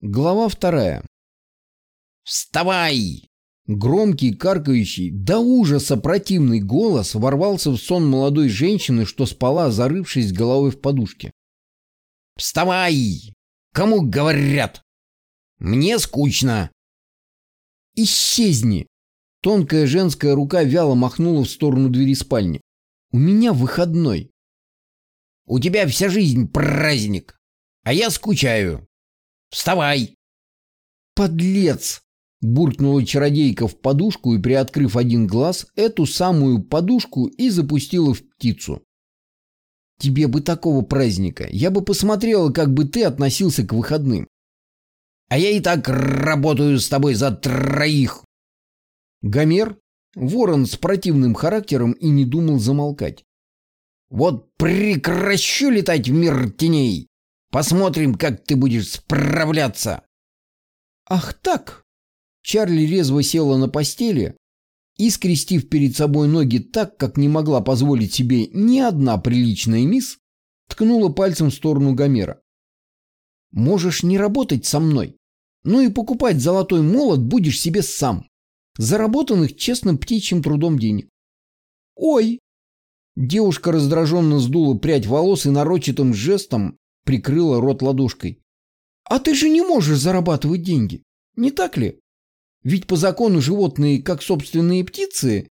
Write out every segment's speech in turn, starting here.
Глава вторая. «Вставай!» Громкий, каркающий, до ужаса противный голос ворвался в сон молодой женщины, что спала, зарывшись головой в подушке. «Вставай! Кому говорят? Мне скучно!» «Исчезни!» Тонкая женская рука вяло махнула в сторону двери спальни. «У меня выходной». «У тебя вся жизнь праздник, а я скучаю. Вставай!» «Подлец!» Буркнула чародейка в подушку и, приоткрыв один глаз, эту самую подушку и запустила в птицу. «Тебе бы такого праздника. Я бы посмотрела, как бы ты относился к выходным». «А я и так работаю с тобой за троих». Гомер, ворон с противным характером, и не думал замолкать. «Вот прекращу летать в мир теней. Посмотрим, как ты будешь справляться». «Ах так!» Чарли резво села на постели и, скрестив перед собой ноги так, как не могла позволить себе ни одна приличная мисс, ткнула пальцем в сторону Гомера. «Можешь не работать со мной, но и покупать золотой молот будешь себе сам, заработанных честным птичьим трудом денег». «Ой!» Девушка раздраженно сдула прядь волос и нарочитым жестом прикрыла рот ладошкой. «А ты же не можешь зарабатывать деньги, не так ли?» Ведь по закону животные, как собственные птицы,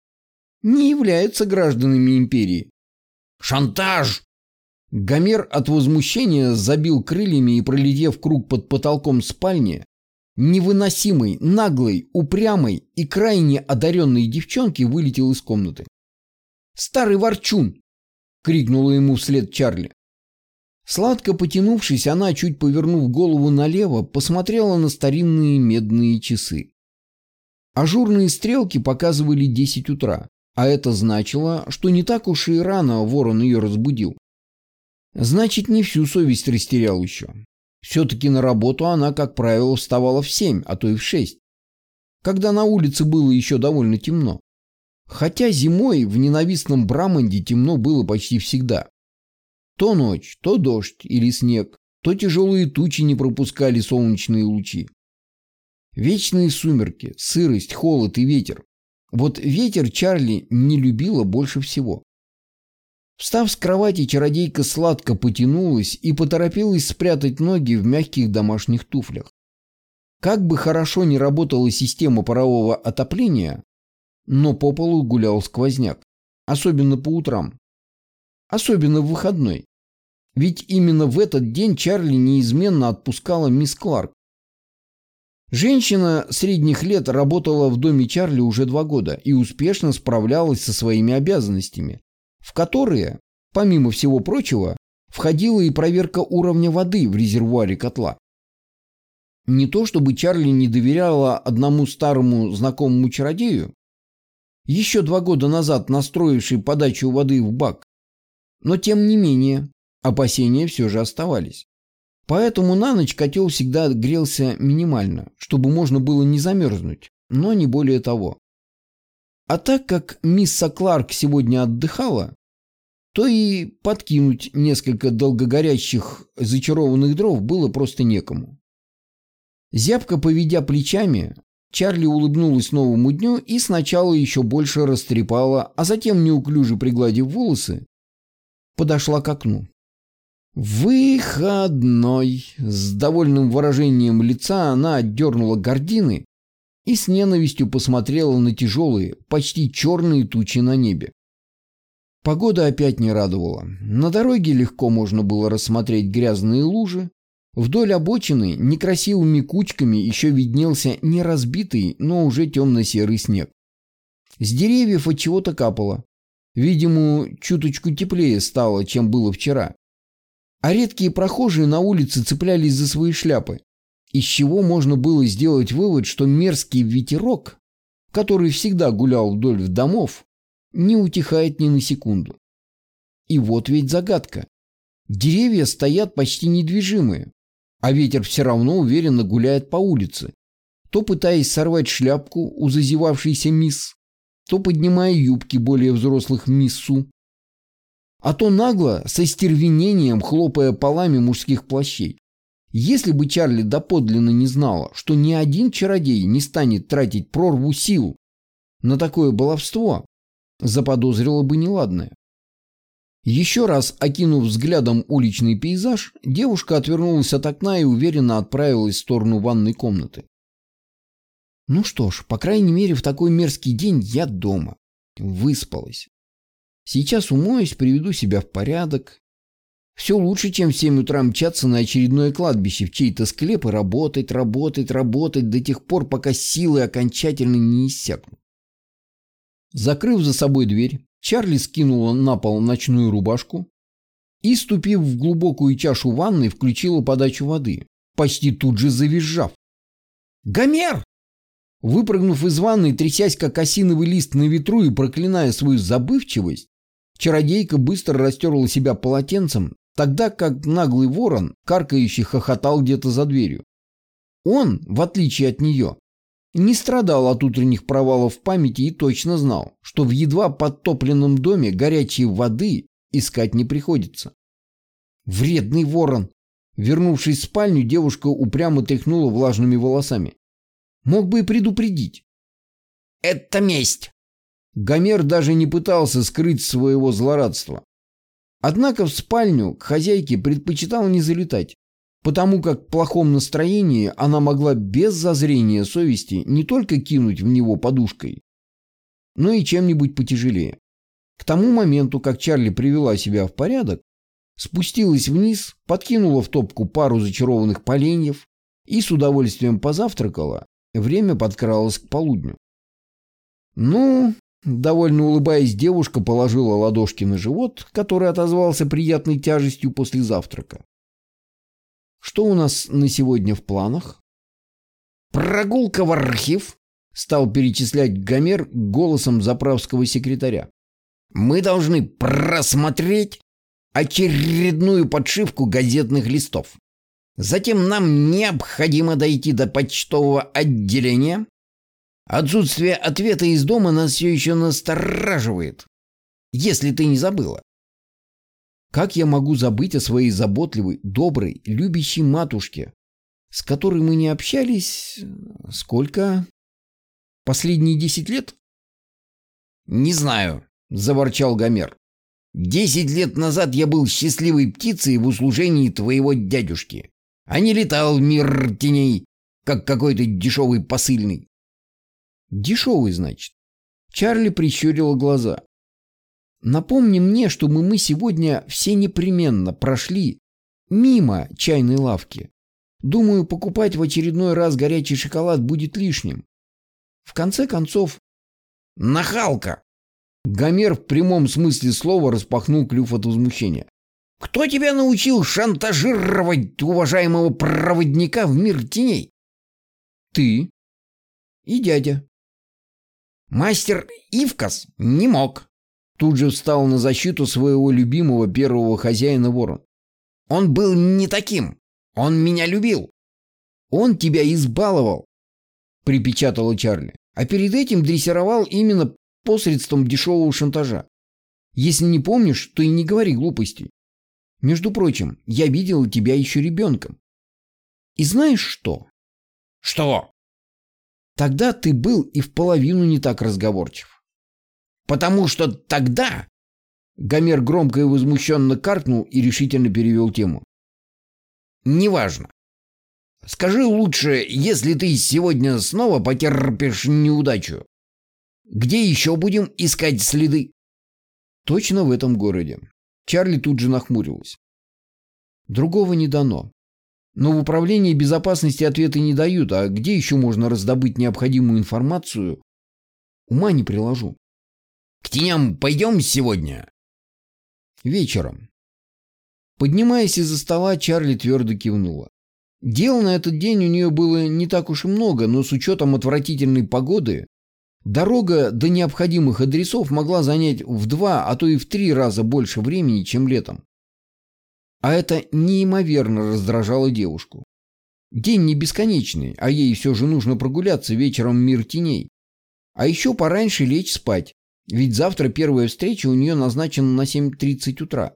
не являются гражданами империи. «Шантаж!» Гомер от возмущения забил крыльями и, пролетев круг под потолком спальни, невыносимой, наглой, упрямой и крайне одаренной девчонки вылетел из комнаты. «Старый ворчун!» — крикнула ему вслед Чарли. Сладко потянувшись, она, чуть повернув голову налево, посмотрела на старинные медные часы. Ажурные стрелки показывали 10 утра, а это значило, что не так уж и рано ворон ее разбудил. Значит, не всю совесть растерял еще. Все-таки на работу она, как правило, вставала в 7, а то и в 6, когда на улице было еще довольно темно. Хотя зимой в ненавистном Браманде темно было почти всегда. То ночь, то дождь или снег, то тяжелые тучи не пропускали солнечные лучи. Вечные сумерки, сырость, холод и ветер. Вот ветер Чарли не любила больше всего. Встав с кровати, чародейка сладко потянулась и поторопилась спрятать ноги в мягких домашних туфлях. Как бы хорошо ни работала система парового отопления, но по полу гулял сквозняк, особенно по утрам. Особенно в выходной. Ведь именно в этот день Чарли неизменно отпускала мисс Кларк, Женщина средних лет работала в доме Чарли уже два года и успешно справлялась со своими обязанностями, в которые, помимо всего прочего, входила и проверка уровня воды в резервуаре котла. Не то чтобы Чарли не доверяла одному старому знакомому чародею, еще два года назад настроивший подачу воды в бак, но тем не менее опасения все же оставались. Поэтому на ночь котел всегда грелся минимально, чтобы можно было не замерзнуть, но не более того. А так как мисс Кларк сегодня отдыхала, то и подкинуть несколько долгогорящих зачарованных дров было просто некому. Зябко поведя плечами, Чарли улыбнулась новому дню и сначала еще больше растрепала, а затем, неуклюже пригладив волосы, подошла к окну. «Выходной!» С довольным выражением лица она отдернула гордины и с ненавистью посмотрела на тяжелые, почти черные тучи на небе. Погода опять не радовала. На дороге легко можно было рассмотреть грязные лужи. Вдоль обочины некрасивыми кучками еще виднелся не разбитый, но уже темно-серый снег. С деревьев от чего-то капало. Видимо, чуточку теплее стало, чем было вчера а редкие прохожие на улице цеплялись за свои шляпы, из чего можно было сделать вывод, что мерзкий ветерок, который всегда гулял вдоль домов, не утихает ни на секунду. И вот ведь загадка. Деревья стоят почти недвижимые, а ветер все равно уверенно гуляет по улице, то пытаясь сорвать шляпку у зазевавшейся мисс, то поднимая юбки более взрослых миссу, а то нагло, со стервенением, хлопая полами мужских плащей. Если бы Чарли доподлинно не знала, что ни один чародей не станет тратить прорву сил на такое баловство, заподозрила бы неладное. Еще раз окинув взглядом уличный пейзаж, девушка отвернулась от окна и уверенно отправилась в сторону ванной комнаты. Ну что ж, по крайней мере, в такой мерзкий день я дома. Выспалась. Сейчас умоюсь, приведу себя в порядок. Все лучше, чем в 7 утра мчаться на очередное кладбище в чей-то склеп и работать, работать, работать до тех пор, пока силы окончательно не иссякнут. Закрыв за собой дверь, Чарли скинула на пол ночную рубашку и, ступив в глубокую чашу ванны, включила подачу воды, почти тут же завизжав. «Гомер!» Выпрыгнув из ванны, трясясь как осиновый лист на ветру и проклиная свою забывчивость, чародейка быстро растерла себя полотенцем, тогда как наглый ворон, каркающий, хохотал где-то за дверью. Он, в отличие от нее, не страдал от утренних провалов в памяти и точно знал, что в едва подтопленном доме горячей воды искать не приходится. Вредный ворон. Вернувшись в спальню, девушка упрямо тряхнула влажными волосами. Мог бы и предупредить. «Это месть!» Гомер даже не пытался скрыть своего злорадства. Однако в спальню к хозяйке предпочитал не залетать потому как в плохом настроении она могла без зазрения совести не только кинуть в него подушкой, но и чем-нибудь потяжелее. К тому моменту, как Чарли привела себя в порядок, спустилась вниз, подкинула в топку пару зачарованных поленьев и с удовольствием позавтракала, время подкралось к полудню. Ну, довольно улыбаясь, девушка положила ладошки на живот, который отозвался приятной тяжестью после завтрака. Что у нас на сегодня в планах? Прогулка в архив, стал перечислять Гомер голосом заправского секретаря. Мы должны просмотреть очередную подшивку газетных листов. Затем нам необходимо дойти до почтового отделения. Отсутствие ответа из дома нас все еще настораживает. Если ты не забыла. Как я могу забыть о своей заботливой, доброй, любящей матушке, с которой мы не общались... Сколько? Последние десять лет? Не знаю, заворчал Гомер. Десять лет назад я был счастливой птицей в услужении твоего дядюшки, а не летал в мир теней, как какой-то дешевый посыльный. Дешевый, значит. Чарли прищурила глаза. Напомни мне, чтобы мы сегодня все непременно прошли мимо чайной лавки. Думаю, покупать в очередной раз горячий шоколад будет лишним. В конце концов... Нахалка! Гомер в прямом смысле слова распахнул клюв от возмущения. Кто тебя научил шантажировать уважаемого проводника в мир теней? Ты и дядя. Мастер Ивкас не мог. Тут же встал на защиту своего любимого первого хозяина ворон. «Он был не таким. Он меня любил». «Он тебя избаловал», — припечатала Чарли. «А перед этим дрессировал именно посредством дешевого шантажа. Если не помнишь, то и не говори глупостей. Между прочим, я видела тебя еще ребенком. И знаешь что?» «Что?» «Тогда ты был и в половину не так разговорчив. Потому что тогда...» Гомер громко и возмущенно каркнул и решительно перевел тему. «Неважно. Скажи лучше, если ты сегодня снова потерпишь неудачу, где еще будем искать следы?» «Точно в этом городе». Чарли тут же нахмурилась. «Другого не дано. Но в управлении безопасности ответы не дают, а где еще можно раздобыть необходимую информацию, ума не приложу. К теням пойдем сегодня?» «Вечером». Поднимаясь из-за стола, Чарли твердо кивнула. Дел на этот день у нее было не так уж и много, но с учетом отвратительной погоды, дорога до необходимых адресов могла занять в два, а то и в три раза больше времени, чем летом. А это неимоверно раздражало девушку. День не бесконечный, а ей все же нужно прогуляться вечером в мир теней. А еще пораньше лечь спать, ведь завтра первая встреча у нее назначена на 7.30 утра.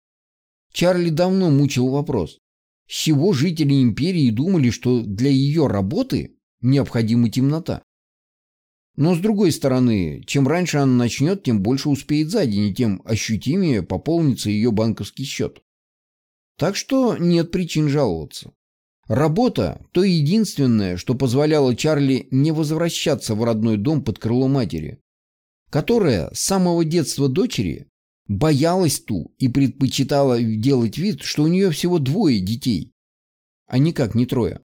Чарли давно мучил вопрос. с чего жители империи думали, что для ее работы необходима темнота. Но с другой стороны, чем раньше она начнет, тем больше успеет за день, и тем ощутимее пополнится ее банковский счет. Так что нет причин жаловаться. Работа – то единственное, что позволяло Чарли не возвращаться в родной дом под крыло матери, которая с самого детства дочери боялась ту и предпочитала делать вид, что у нее всего двое детей, а никак не трое.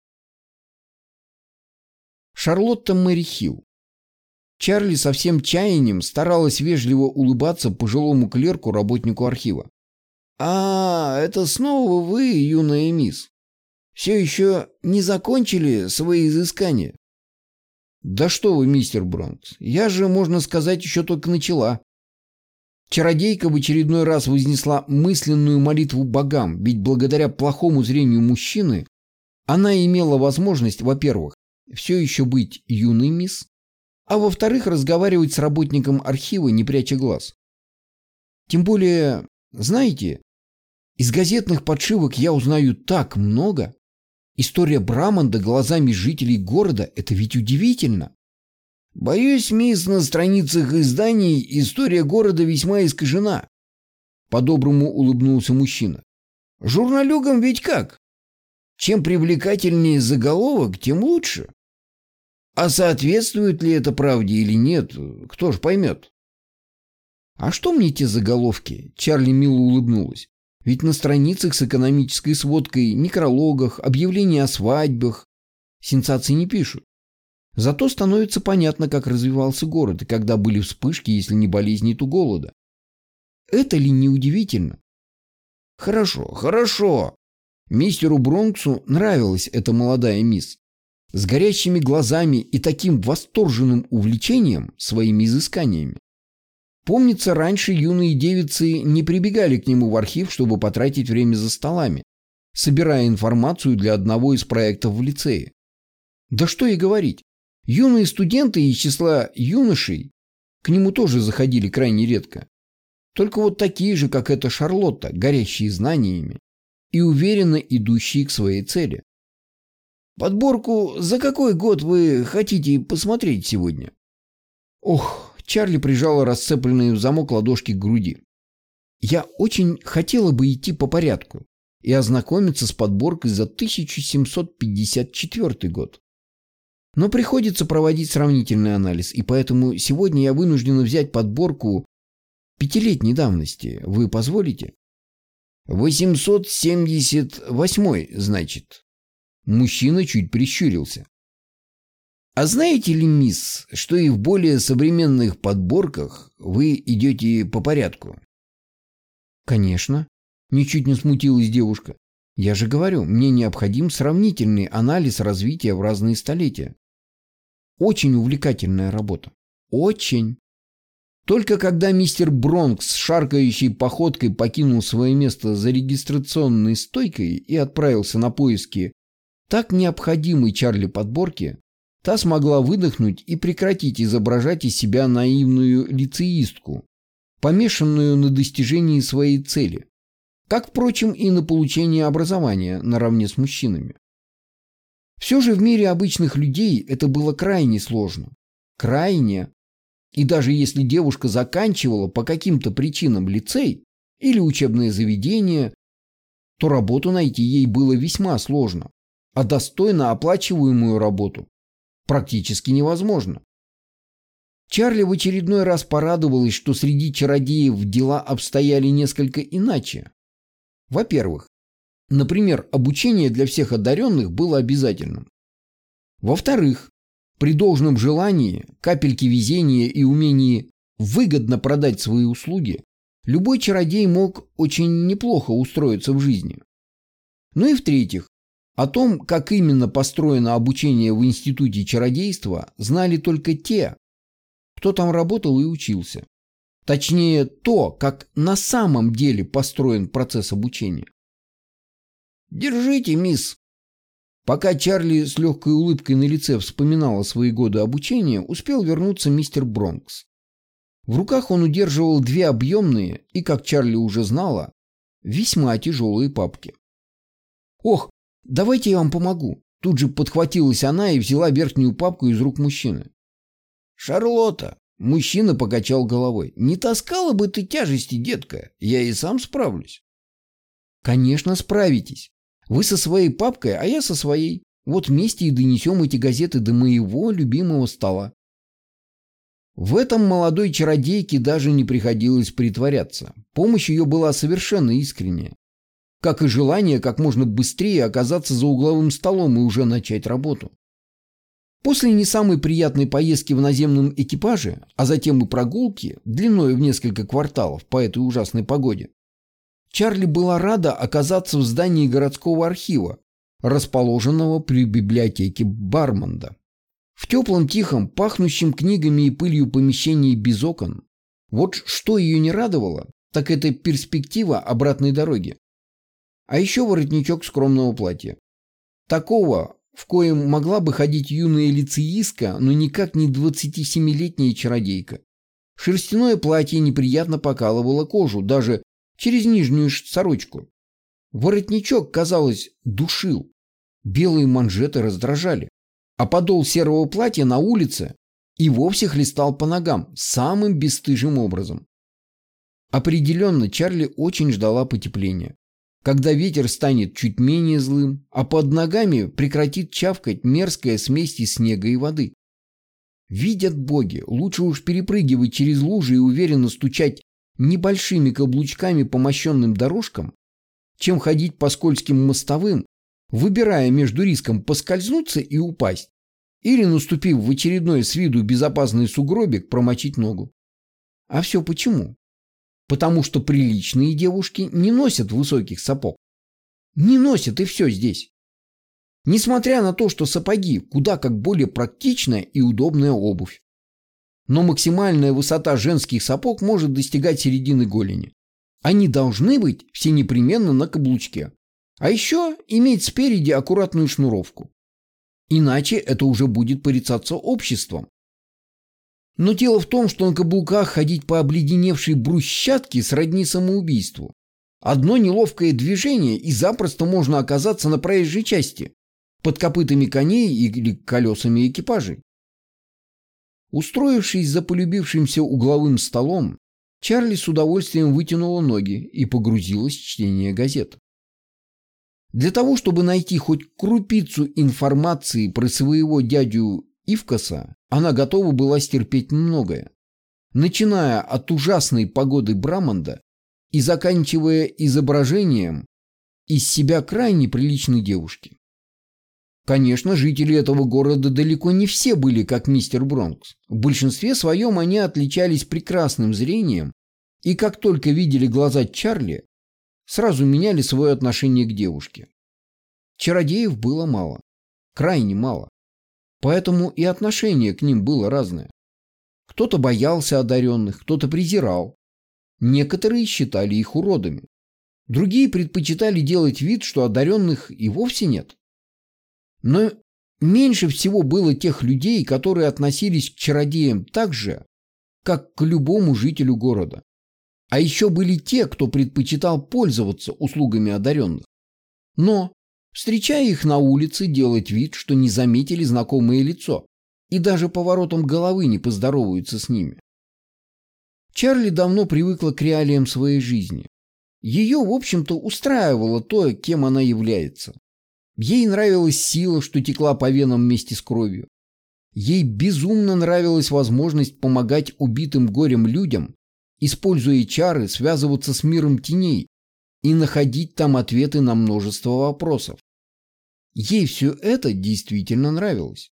Шарлотта Мэри Хилл. Чарли со всем чаянием старалась вежливо улыбаться пожилому клерку, работнику архива. «А, это снова вы, юная мисс? Все еще не закончили свои изыскания?» «Да что вы, мистер Бронкс, я же, можно сказать, еще только начала». Чародейка в очередной раз вознесла мысленную молитву богам, ведь благодаря плохому зрению мужчины она имела возможность, во-первых, все еще быть юной мисс, а во-вторых, разговаривать с работником архива, не пряча глаз. Тем более, знаете, из газетных подшивок я узнаю так много. История Браманда глазами жителей города – это ведь удивительно. Боюсь, мисс, на страницах изданий история города весьма искажена. По-доброму улыбнулся мужчина. Журналюгам ведь как? Чем привлекательнее заголовок, тем лучше. А соответствует ли это правде или нет, кто ж поймет? А что мне те заголовки? Чарли мило улыбнулась. Ведь на страницах с экономической сводкой, некрологах, объявления о свадьбах сенсации не пишут. Зато становится понятно, как развивался город и когда были вспышки, если не болезни, то голода. Это ли не удивительно? Хорошо, хорошо. Мистеру Бронксу нравилась эта молодая мисс. С горящими глазами и таким восторженным увлечением своими изысканиями. Помнится, раньше юные девицы не прибегали к нему в архив, чтобы потратить время за столами, собирая информацию для одного из проектов в лицее. Да что и говорить. Юные студенты из числа юношей к нему тоже заходили крайне редко. Только вот такие же, как эта Шарлотта, горящие знаниями и уверенно идущие к своей цели. Подборку «За какой год вы хотите посмотреть сегодня?» Ох, Чарли прижала расцепленные в замок ладошки к груди. Я очень хотела бы идти по порядку и ознакомиться с подборкой за 1754 год. Но приходится проводить сравнительный анализ, и поэтому сегодня я вынуждена взять подборку пятилетней давности. Вы позволите? 878, значит. Мужчина чуть прищурился. А знаете ли, мисс, что и в более современных подборках вы идете по порядку? Конечно. Ничуть не смутилась девушка. Я же говорю, мне необходим сравнительный анализ развития в разные столетия. Очень увлекательная работа. Очень. Только когда мистер Бронкс с шаркающей походкой покинул свое место за регистрационной стойкой и отправился на поиски так необходимой Чарли подборки, та смогла выдохнуть и прекратить изображать из себя наивную лицеистку, помешанную на достижении своей цели, как, впрочем, и на получении образования наравне с мужчинами. Все же в мире обычных людей это было крайне сложно. Крайне. И даже если девушка заканчивала по каким-то причинам лицей или учебное заведение, то работу найти ей было весьма сложно, а достойно оплачиваемую работу практически невозможно. Чарли в очередной раз порадовалась, что среди чародеев дела обстояли несколько иначе. Во-первых, Например, обучение для всех одаренных было обязательным. Во-вторых, при должном желании, капельке везения и умении выгодно продать свои услуги, любой чародей мог очень неплохо устроиться в жизни. Ну и в-третьих, о том, как именно построено обучение в Институте чародейства, знали только те, кто там работал и учился. Точнее, то, как на самом деле построен процесс обучения. «Держите, мисс!» Пока Чарли с легкой улыбкой на лице вспоминала свои годы обучения, успел вернуться мистер Бронкс. В руках он удерживал две объемные и, как Чарли уже знала, весьма тяжелые папки. Ох, давайте я вам помогу. Тут же подхватилась она и взяла верхнюю папку из рук мужчины. Шарлотта, мужчина покачал головой. Не таскала бы ты тяжести, детка. Я и сам справлюсь. Конечно, справитесь. Вы со своей папкой, а я со своей. Вот вместе и донесем эти газеты до моего любимого стола. В этом молодой чародейке даже не приходилось притворяться. Помощь ее была совершенно искренняя. Как и желание как можно быстрее оказаться за угловым столом и уже начать работу. После не самой приятной поездки в наземном экипаже, а затем и прогулки, длиной в несколько кварталов по этой ужасной погоде, Чарли была рада оказаться в здании городского архива, расположенного при библиотеке Бармонда. В теплом, тихом, пахнущем книгами и пылью помещении без окон. Вот что ее не радовало, так это перспектива обратной дороги. А еще воротничок скромного платья. Такого, в коем могла бы ходить юная лицеистка, но никак не 27-летняя чародейка. Шерстяное платье неприятно покалывало кожу, даже через нижнюю сорочку. Воротничок, казалось, душил. Белые манжеты раздражали а подол серого платья на улице и вовсе хлестал по ногам самым бесстыжим образом. Определенно, Чарли очень ждала потепления. Когда ветер станет чуть менее злым, а под ногами прекратит чавкать мерзкая смесь из снега и воды. Видят боги, лучше уж перепрыгивать через лужи и уверенно стучать небольшими каблучками по мощенным дорожкам, чем ходить по скользким мостовым выбирая между риском поскользнуться и упасть, или, наступив в очередной с виду безопасный сугробик, промочить ногу. А все почему? Потому что приличные девушки не носят высоких сапог. Не носят и все здесь. Несмотря на то, что сапоги куда как более практичная и удобная обувь. Но максимальная высота женских сапог может достигать середины голени. Они должны быть все непременно на каблучке. А еще иметь спереди аккуратную шнуровку. Иначе это уже будет порицаться обществом. Но дело в том, что на каблуках ходить по обледеневшей брусчатке сродни самоубийству. Одно неловкое движение, и запросто можно оказаться на проезжей части, под копытами коней или колесами экипажей. Устроившись за полюбившимся угловым столом, Чарли с удовольствием вытянула ноги и погрузилась в чтение газет. Для того, чтобы найти хоть крупицу информации про своего дядю Ивкаса, она готова была стерпеть многое. Начиная от ужасной погоды Браманда и заканчивая изображением из себя крайне приличной девушки. Конечно, жители этого города далеко не все были как мистер Бронкс. В большинстве своем они отличались прекрасным зрением, и как только видели глаза Чарли, сразу меняли свое отношение к девушке. Чародеев было мало, крайне мало. Поэтому и отношение к ним было разное. Кто-то боялся одаренных, кто-то презирал. Некоторые считали их уродами. Другие предпочитали делать вид, что одаренных и вовсе нет. Но меньше всего было тех людей, которые относились к чародеям так же, как к любому жителю города. А еще были те, кто предпочитал пользоваться услугами одаренных. Но, встречая их на улице, делать вид, что не заметили знакомое лицо, и даже поворотом головы не поздороваются с ними. Чарли давно привыкла к реалиям своей жизни. Ее, в общем-то, устраивало то, кем она является. Ей нравилась сила, что текла по венам вместе с кровью. Ей безумно нравилась возможность помогать убитым горем людям используя чары, связываться с миром теней и находить там ответы на множество вопросов. Ей все это действительно нравилось.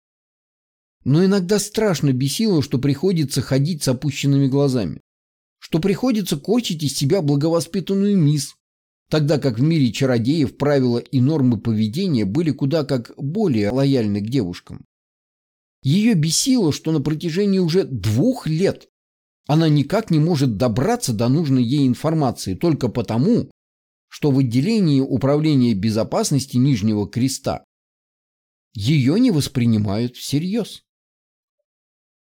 Но иногда страшно бесило, что приходится ходить с опущенными глазами, что приходится корчить из себя благовоспитанную мисс, тогда как в мире чародеев правила и нормы поведения были куда как более лояльны к девушкам. Ее бесило, что на протяжении уже двух лет она никак не может добраться до нужной ей информации только потому, что в отделении управления безопасности Нижнего Креста ее не воспринимают всерьез.